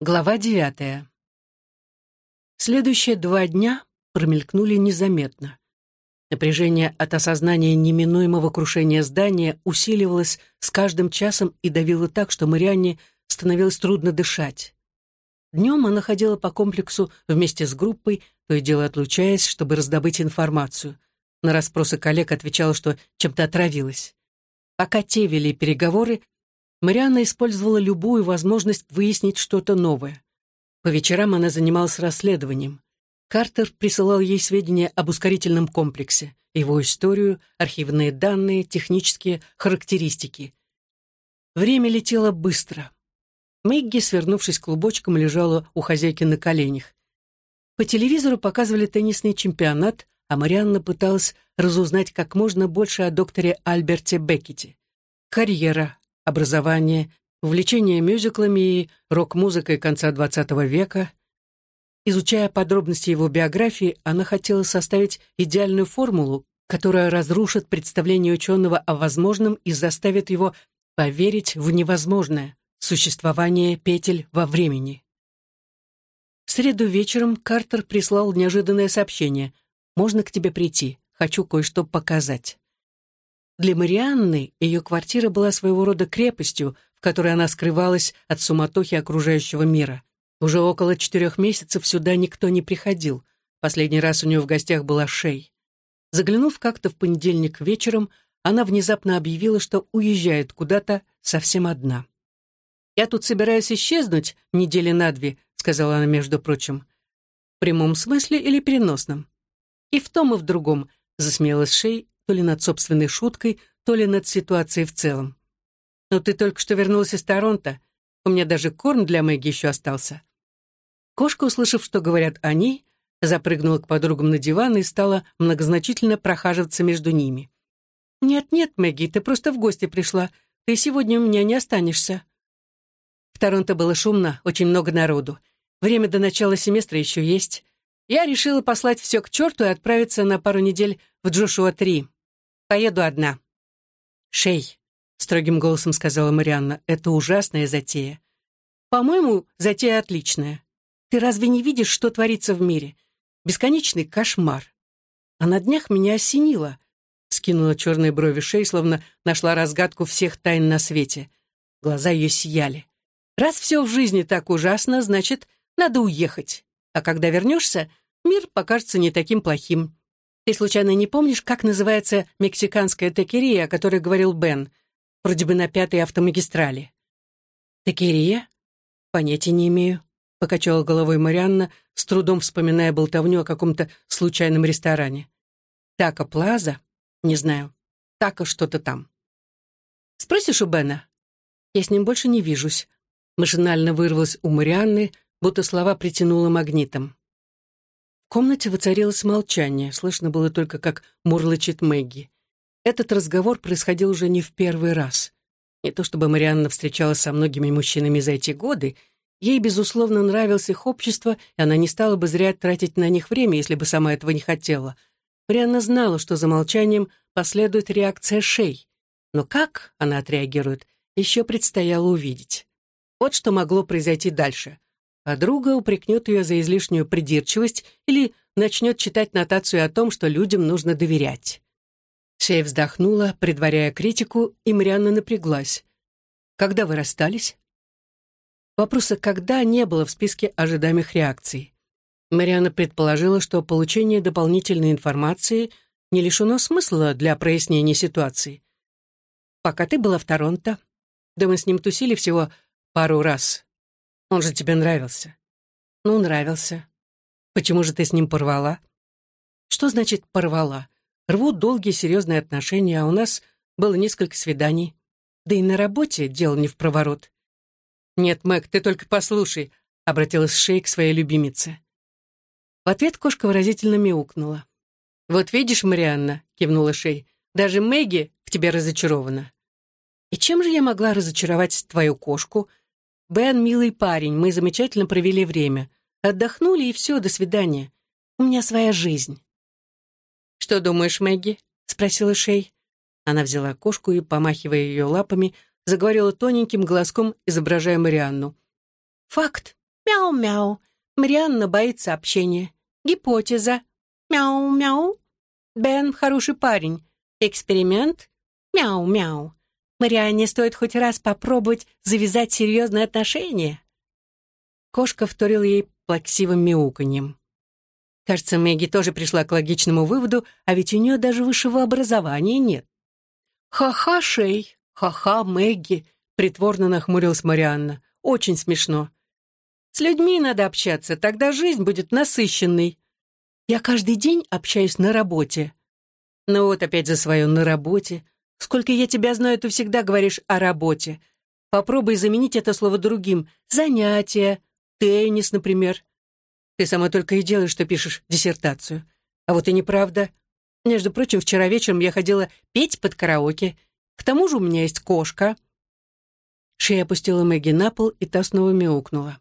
Глава девятая. Следующие два дня промелькнули незаметно. Напряжение от осознания неминуемого крушения здания усиливалось с каждым часом и давило так, что Марианне становилось трудно дышать. Днем она ходила по комплексу вместе с группой, то и дело отлучаясь, чтобы раздобыть информацию. На расспросы коллег отвечала, что чем-то отравилась. Пока те вели переговоры, Марианна использовала любую возможность выяснить что-то новое. По вечерам она занималась расследованием. Картер присылал ей сведения об ускорительном комплексе, его историю, архивные данные, технические характеристики. Время летело быстро. Мэгги, свернувшись клубочком, лежала у хозяйки на коленях. По телевизору показывали теннисный чемпионат, а Марианна пыталась разузнать как можно больше о докторе Альберте Беккете. Карьера, образование, увлечение мюзиклами и рок-музыкой конца XX века. Изучая подробности его биографии, она хотела составить идеальную формулу, которая разрушит представление ученого о возможном и заставит его поверить в невозможное — существование петель во времени. В среду вечером Картер прислал неожиданное сообщение. «Можно к тебе прийти? Хочу кое-что показать». Для Марианны ее квартира была своего рода крепостью, в которой она скрывалась от суматохи окружающего мира. Уже около четырех месяцев сюда никто не приходил. Последний раз у нее в гостях была Шей. Заглянув как-то в понедельник вечером, она внезапно объявила, что уезжает куда-то совсем одна. «Я тут собираюсь исчезнуть недели на две», — сказала она, между прочим. «В прямом смысле или переносном?» «И в том, и в другом», — засмеялась Шей то ли над собственной шуткой, то ли над ситуацией в целом. «Но ты только что вернулась из Торонто. У меня даже корм для Мэгги еще остался». Кошка, услышав, что говорят о ней, запрыгнула к подругам на диван и стала многозначительно прохаживаться между ними. «Нет-нет, Мэгги, ты просто в гости пришла. Ты сегодня у меня не останешься». В Торонто было шумно, очень много народу. Время до начала семестра еще есть. Я решила послать все к черту и отправиться на пару недель в Джошуа-3. Поеду одна». «Шей», — строгим голосом сказала Марианна, — «это ужасная затея». «По-моему, затея отличная. Ты разве не видишь, что творится в мире? Бесконечный кошмар. А на днях меня осенило». Скинула черные брови Шей, словно нашла разгадку всех тайн на свете. Глаза ее сияли. «Раз все в жизни так ужасно, значит, надо уехать. А когда вернешься, мир покажется не таким плохим. Ты случайно не помнишь, как называется мексиканская текерия, о которой говорил Бен? Вроде бы на пятой автомагистрали. Текерия? Понятия не имею. Покачала головой Марианна, с трудом вспоминая болтовню о каком-то случайном ресторане. Тако Плаза? Не знаю. Тако что-то там. Спросишь у Бена? Я с ним больше не вижусь. Машинально вырвалась у Марианны, будто слова притянула магнитом. В комнате воцарилось молчание, слышно было только, как мурлычет Мэгги. Этот разговор происходил уже не в первый раз. Не то чтобы Марианна встречалась со многими мужчинами за эти годы, ей, безусловно, нравилось их общество, и она не стала бы зря тратить на них время, если бы сама этого не хотела. Марианна знала, что за молчанием последует реакция Шей. Но как она отреагирует, еще предстояло увидеть. Вот что могло произойти дальше а друга упрекнет ее за излишнюю придирчивость или начнет читать нотацию о том, что людям нужно доверять. Шея вздохнула, предваряя критику, и Марианна напряглась. «Когда вы расстались?» Вопроса «когда» не было в списке ожидаемых реакций. Марианна предположила, что получение дополнительной информации не лишено смысла для прояснения ситуации. «Пока ты была в Торонто, да мы с ним тусили всего пару раз, он же тебе нравился. Ну, нравился. Почему же ты с ним порвала? Что значит порвала? Рвут долгие серьезные отношения, а у нас было несколько свиданий. Да и на работе дело не в проворот. «Нет, Мэг, ты только послушай», — обратилась Шей к своей любимице. В ответ кошка выразительно мяукнула. «Вот видишь, Марианна», — кивнула Шей, — «даже Мэгги в тебе разочарована». «И чем же я могла разочаровать твою кошку?» Бен — милый парень, мы замечательно провели время. Отдохнули, и все, до свидания. У меня своя жизнь». «Что думаешь, Мэгги?» — спросила Шей. Она взяла кошку и, помахивая ее лапами, заговорила тоненьким голоском, изображая Марианну. «Факт. Мяу-мяу. Марианна боится общения. Гипотеза. Мяу-мяу. Бен хороший парень. Эксперимент. Мяу-мяу. Марианне стоит хоть раз попробовать завязать серьезные отношения. Кошка вторил ей плаксивым мяуканьем. Кажется, Мэгги тоже пришла к логичному выводу, а ведь у нее даже высшего образования нет. «Ха-ха, Шей! Ха-ха, Мэгги!» — притворно нахмурилась Марианна. «Очень смешно. С людьми надо общаться, тогда жизнь будет насыщенной. Я каждый день общаюсь на работе». «Ну вот опять за свое «на работе». Сколько я тебя знаю, ты всегда говоришь о работе. Попробуй заменить это слово другим. Занятия, теннис, например. Ты сама только и делаешь, что пишешь диссертацию. А вот и неправда. Между прочим, вчера вечером я ходила петь под караоке. К тому же у меня есть кошка». Шея опустила Мэгги на пол, и та снова мяукнула.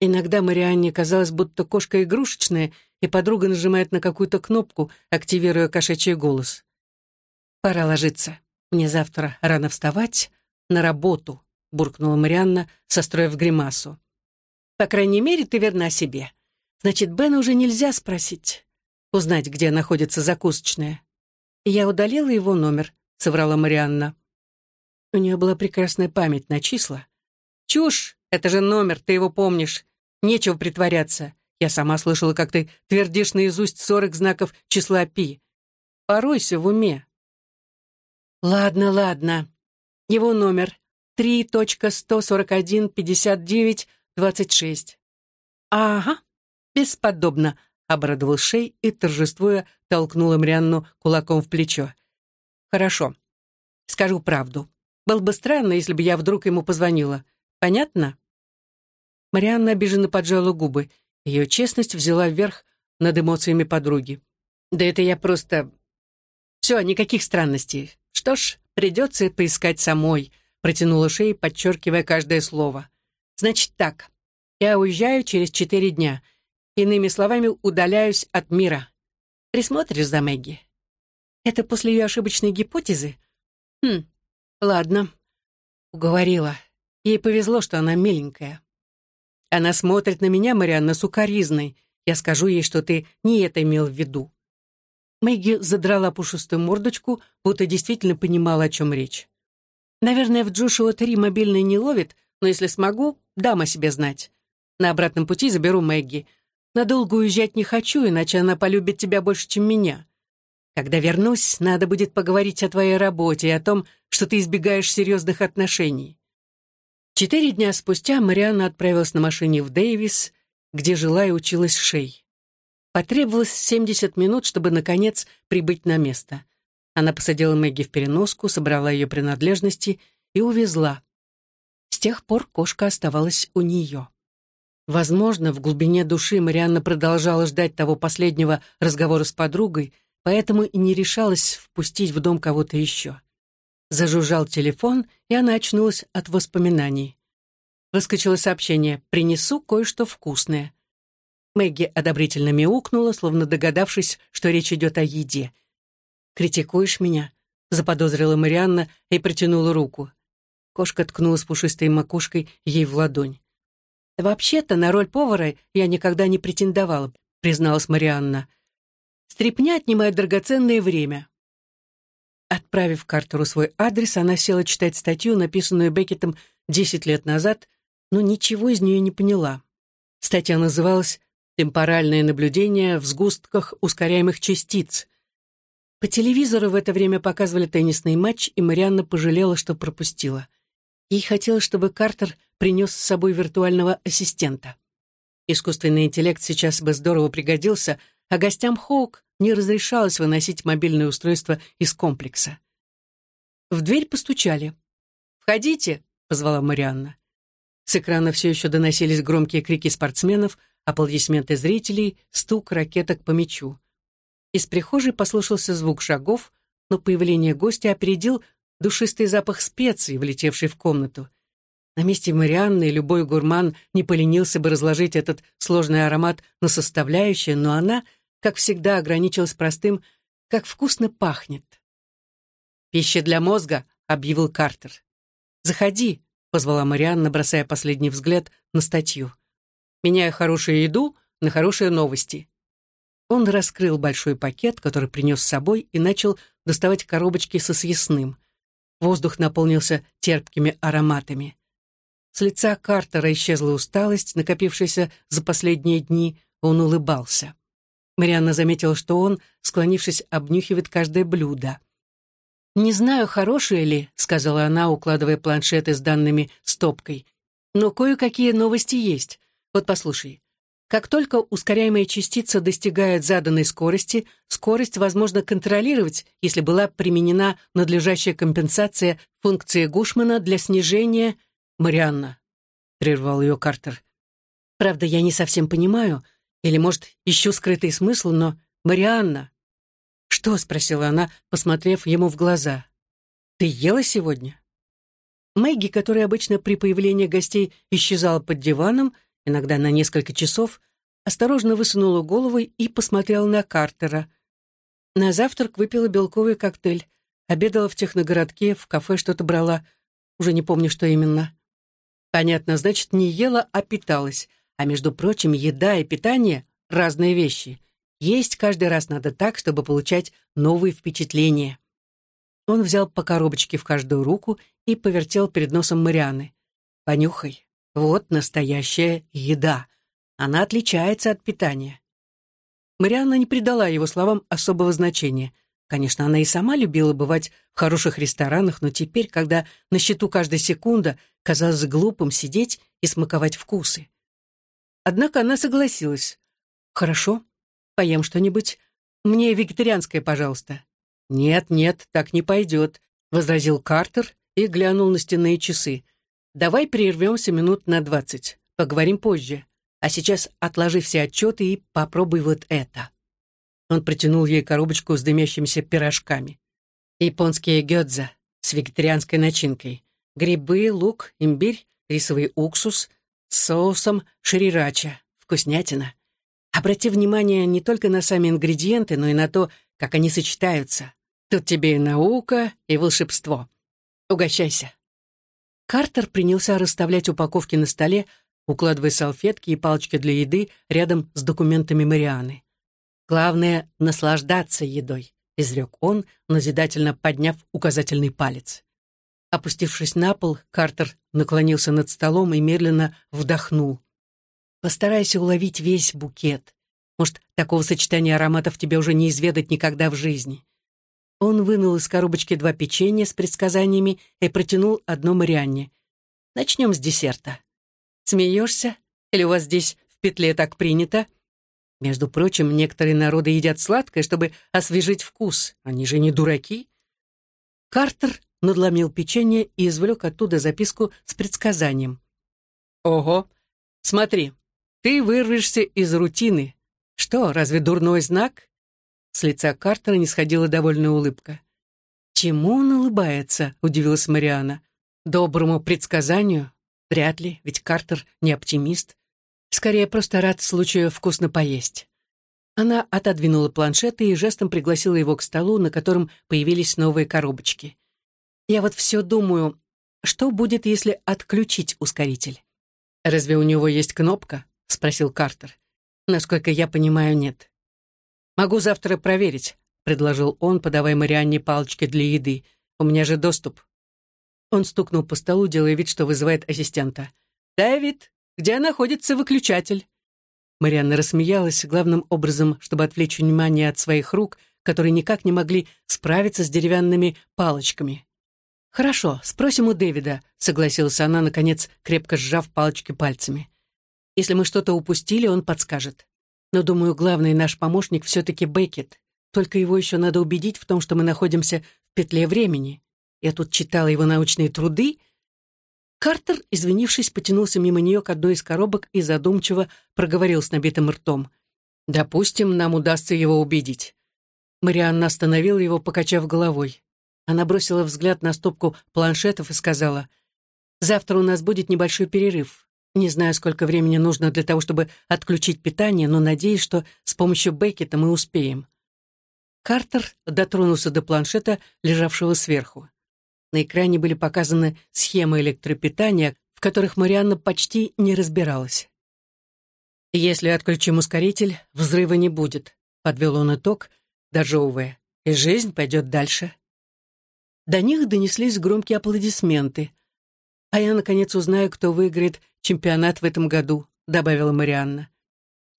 Иногда Марианне казалось, будто кошка игрушечная, и подруга нажимает на какую-то кнопку, активируя кошачий голос. «Пора ложиться. Мне завтра рано вставать. На работу», — буркнула Марианна, состроив гримасу. «По крайней мере, ты верна себе. Значит, Бена уже нельзя спросить. Узнать, где находится закусочная. Я удалила его номер, соврала Марианна. У нее была прекрасная память на числа. Чушь! Это же номер, ты его помнишь. Нечего притворяться. Я сама слышала, как ты твердишь наизусть сорок знаков числа пи. Поройся в уме. Ладно, ладно. Его номер 3.141.59.26. Ага, «Бесподобно!» — обрадовал Шей и, торжествуя, толкнул Марианну кулаком в плечо. «Хорошо. Скажу правду. Было бы странно, если бы я вдруг ему позвонила. Понятно?» Марианна обиженно поджала губы. Ее честность взяла вверх над эмоциями подруги. «Да это я просто... Все, никаких странностей. Что ж, придется поискать самой», — протянула Шей, подчеркивая каждое слово. «Значит так, я уезжаю через четыре дня. Иными словами, удаляюсь от мира. Присмотришь за Мэгги? Это после ее ошибочной гипотезы? Хм, ладно. Уговорила. Ей повезло, что она миленькая. Она смотрит на меня, Марианна, сукоризной. Я скажу ей, что ты не это имел в виду. Мэгги задрала пушистую мордочку, будто действительно понимала, о чем речь. Наверное, в Джошуа 3 мобильный не ловит, но если смогу, дам о себе знать. На обратном пути заберу Мэгги — Надолго уезжать не хочу, иначе она полюбит тебя больше, чем меня. Когда вернусь, надо будет поговорить о твоей работе и о том, что ты избегаешь серьезных отношений». Четыре дня спустя Марианна отправилась на машине в Дэвис, где жила и училась Шей. Потребовалось 70 минут, чтобы, наконец, прибыть на место. Она посадила Мэгги в переноску, собрала ее принадлежности и увезла. С тех пор кошка оставалась у нее. Возможно, в глубине души Марианна продолжала ждать того последнего разговора с подругой, поэтому и не решалась впустить в дом кого-то еще. Зажужжал телефон, и она очнулась от воспоминаний. Выскочило сообщение «Принесу кое-что вкусное». Мэгги одобрительно мяукнула, словно догадавшись, что речь идет о еде. «Критикуешь меня?» — заподозрила Марианна и протянула руку. Кошка ткнулась пушистой макушкой ей в ладонь. «Вообще-то на роль повара я никогда не претендовала», призналась Марианна. «Стрепня отнимает драгоценное время». Отправив Картеру свой адрес, она села читать статью, написанную Беккетом 10 лет назад, но ничего из нее не поняла. Статья называлась «Темпоральное наблюдение в сгустках ускоряемых частиц». По телевизору в это время показывали теннисный матч, и Марианна пожалела, что пропустила. Ей хотелось, чтобы Картер принес с собой виртуального ассистента. Искусственный интеллект сейчас бы здорово пригодился, а гостям Хоук не разрешалось выносить мобильное устройство из комплекса. В дверь постучали. «Входите!» — позвала Марианна. С экрана все еще доносились громкие крики спортсменов, аплодисменты зрителей, стук ракеток по мячу. Из прихожей послышался звук шагов, но появление гостя опередил душистый запах специй, влетевший в комнату. На месте Марианны любой гурман не поленился бы разложить этот сложный аромат на составляющие, но она, как всегда, ограничилась простым «как вкусно пахнет». «Пища для мозга», — объявил Картер. «Заходи», — позвала Марианна, бросая последний взгляд на статью. Меняя хорошую еду на хорошие новости. Он раскрыл большой пакет, который принес с собой, и начал доставать коробочки со съестным. Воздух наполнился терпкими ароматами. С лица Картера исчезла усталость, накопившаяся за последние дни, он улыбался. Марианна заметила, что он, склонившись, обнюхивает каждое блюдо. «Не знаю, хорошее ли», — сказала она, укладывая планшеты с данными стопкой. «Но кое-какие новости есть. Вот послушай. Как только ускоряемая частица достигает заданной скорости, скорость возможно контролировать, если была применена надлежащая компенсация функции Гушмана для снижения... «Марианна», — прервал ее Картер. «Правда, я не совсем понимаю, или, может, ищу скрытый смысл, но... Марианна!» «Что?» — спросила она, посмотрев ему в глаза. «Ты ела сегодня?» Мэгги, которая обычно при появлении гостей исчезала под диваном, — иногда на несколько часов, осторожно высунула голову и посмотрела на Картера. На завтрак выпила белковый коктейль, обедала в техногородке, в кафе что-то брала, уже не помню, что именно. Понятно, значит, не ела, а питалась. А между прочим, еда и питание — разные вещи. Есть каждый раз надо так, чтобы получать новые впечатления. Он взял по коробочке в каждую руку и повертел перед носом Марианы. «Понюхай, вот настоящая еда. Она отличается от питания. Марианна не придала его словам особого значения. Конечно, она и сама любила бывать в хороших ресторанах, но теперь, когда на счету каждая секунда, казалось глупым сидеть и смаковать вкусы. Однако она согласилась. «Хорошо, поем что-нибудь. Мне вегетарианское, пожалуйста». «Нет, нет, так не пойдет», — возразил Картер и глянул на стенные часы. Давай прервемся минут на двадцать. Поговорим позже. А сейчас отложи все отчеты и попробуй вот это». Он протянул ей коробочку с дымящимися пирожками. Японские гёдза с вегетарианской начинкой. Грибы, лук, имбирь, рисовый уксус с соусом шрирача. Вкуснятина. Обрати внимание не только на сами ингредиенты, но и на то, как они сочетаются. Тут тебе и наука, и волшебство. Угощайся. Картер принялся расставлять упаковки на столе, укладывая салфетки и палочки для еды рядом с документами Марианы. «Главное — наслаждаться едой», — изрек он, назидательно подняв указательный палец. Опустившись на пол, Картер наклонился над столом и медленно вдохнул. «Постарайся уловить весь букет. Может, такого сочетания ароматов тебе уже не изведать никогда в жизни. Он вынул из коробочки два печенья с предсказаниями и протянул одно Марианне. «Начнем с десерта. Смеешься? Или у вас здесь в петле так принято?» Между прочим, некоторые народы едят сладкое, чтобы освежить вкус. Они же не дураки. Картер надломил печенье и извлек оттуда записку с предсказанием. «Ого! Смотри, ты вырвешься из рутины. Что, разве дурной знак?» С лица Картера не сходила довольная улыбка. «Чему он улыбается?» — удивилась Мариана. «Доброму предсказанию? Вряд ли, ведь Картер не оптимист. Скорее, просто рад случаю вкусно поесть». Она отодвинула планшеты и жестом пригласила его к столу, на котором появились новые коробочки. «Я вот все думаю, что будет, если отключить ускоритель?» «Разве у него есть кнопка?» — спросил Картер. «Насколько я понимаю, нет». «Могу завтра проверить», — предложил он, подавая Марианне палочки для еды. «У меня же доступ». Он стукнул по столу, делая вид, что вызывает ассистента. «Дэвид, где находится выключатель?» Марианна рассмеялась, главным образом, чтобы отвлечь внимание от своих рук, которые никак не могли справиться с деревянными палочками. «Хорошо, спросим у Дэвида», — согласилась она, наконец, крепко сжав палочки пальцами. «Если мы что-то упустили, он подскажет». Но, думаю, главный наш помощник все-таки Беккет. Только его еще надо убедить в том, что мы находимся в петле времени. Я тут читала его научные труды. Картер, извинившись, потянулся мимо нее к одной из коробок и задумчиво проговорил с набитым ртом. «Допустим, нам удастся его убедить». Марианна остановила его, покачав головой. Она бросила взгляд на стопку планшетов и сказала, «Завтра у нас будет небольшой перерыв. Не знаю, сколько времени нужно для того, чтобы отключить питание, но надеюсь, что с помощью Беккета мы успеем. Картер дотронулся до планшета, лежавшего сверху. На экране были показаны схемы электропитания, в которых Марианна почти не разбиралась. «Если отключим ускоритель, взрыва не будет», — подвел он итог, дожевывая, «и жизнь пойдет дальше». До них донеслись громкие аплодисменты. «А я, наконец, узнаю, кто выиграет чемпионат в этом году», — добавила Марианна.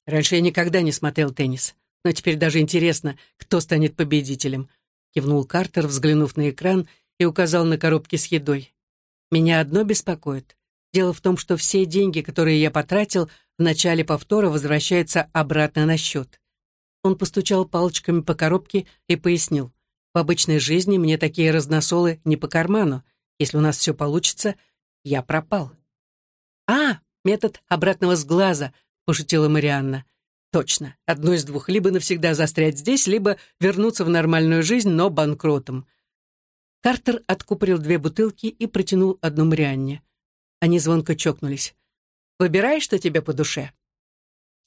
«Раньше я никогда не смотрел теннис, но теперь даже интересно, кто станет победителем», — кивнул Картер, взглянув на экран, и указал на коробки с едой. «Меня одно беспокоит. Дело в том, что все деньги, которые я потратил, в начале повтора возвращаются обратно на счет». Он постучал палочками по коробке и пояснил. «В обычной жизни мне такие разносолы не по карману. Если у нас все получится, я пропал». «А, метод обратного сглаза», — пошутила Марианна. «Точно. Одно из двух. Либо навсегда застрять здесь, либо вернуться в нормальную жизнь, но банкротом». Картер откупорил две бутылки и протянул одну Марианне. Они звонко чокнулись. «Выбирай, что тебе по душе».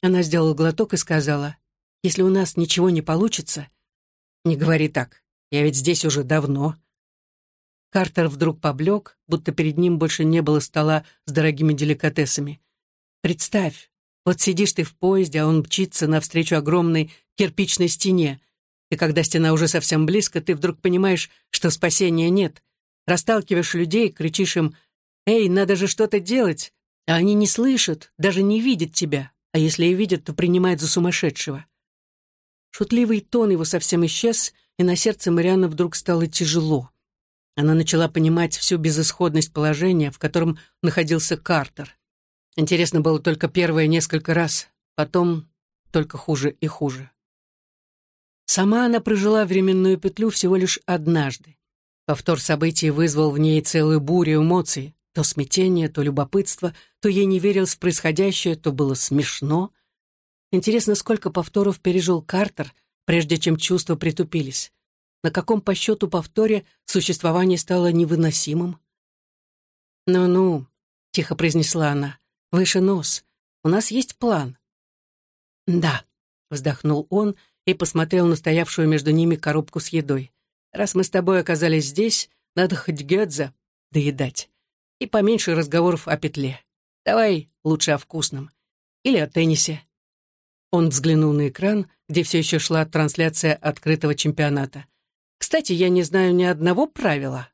Она сделала глоток и сказала, «Если у нас ничего не получится...» «Не говори так. Я ведь здесь уже давно». Картер вдруг поблек, будто перед ним больше не было стола с дорогими деликатесами. «Представь, вот сидишь ты в поезде, а он мчится навстречу огромной кирпичной стене, и когда стена уже совсем близко, ты вдруг понимаешь, что спасения нет. Расталкиваешь людей, кричишь им «Эй, надо же что-то делать!» А они не слышат, даже не видят тебя, а если и видят, то принимают за сумасшедшего. Шутливый тон его совсем исчез, и на сердце Марианны вдруг стало тяжело. Она начала понимать всю безысходность положения, в котором находился Картер. Интересно было только первые несколько раз, потом только хуже и хуже. Сама она прожила временную петлю всего лишь однажды. Повтор событий вызвал в ней целую бурю эмоций, то смятение, то любопытство, то ей не верилось в происходящее, то было смешно. Интересно, сколько повторов пережил Картер, прежде чем чувства притупились. На каком по счету повторе существование стало невыносимым? «Ну-ну», — тихо произнесла она, — «выше нос. У нас есть план». «Да», — вздохнул он и посмотрел на стоявшую между ними коробку с едой. «Раз мы с тобой оказались здесь, надо хоть гёдза доедать. И поменьше разговоров о петле. Давай лучше о вкусном. Или о теннисе». Он взглянул на экран, где все еще шла трансляция открытого чемпионата. Кстати, я не знаю ни одного правила.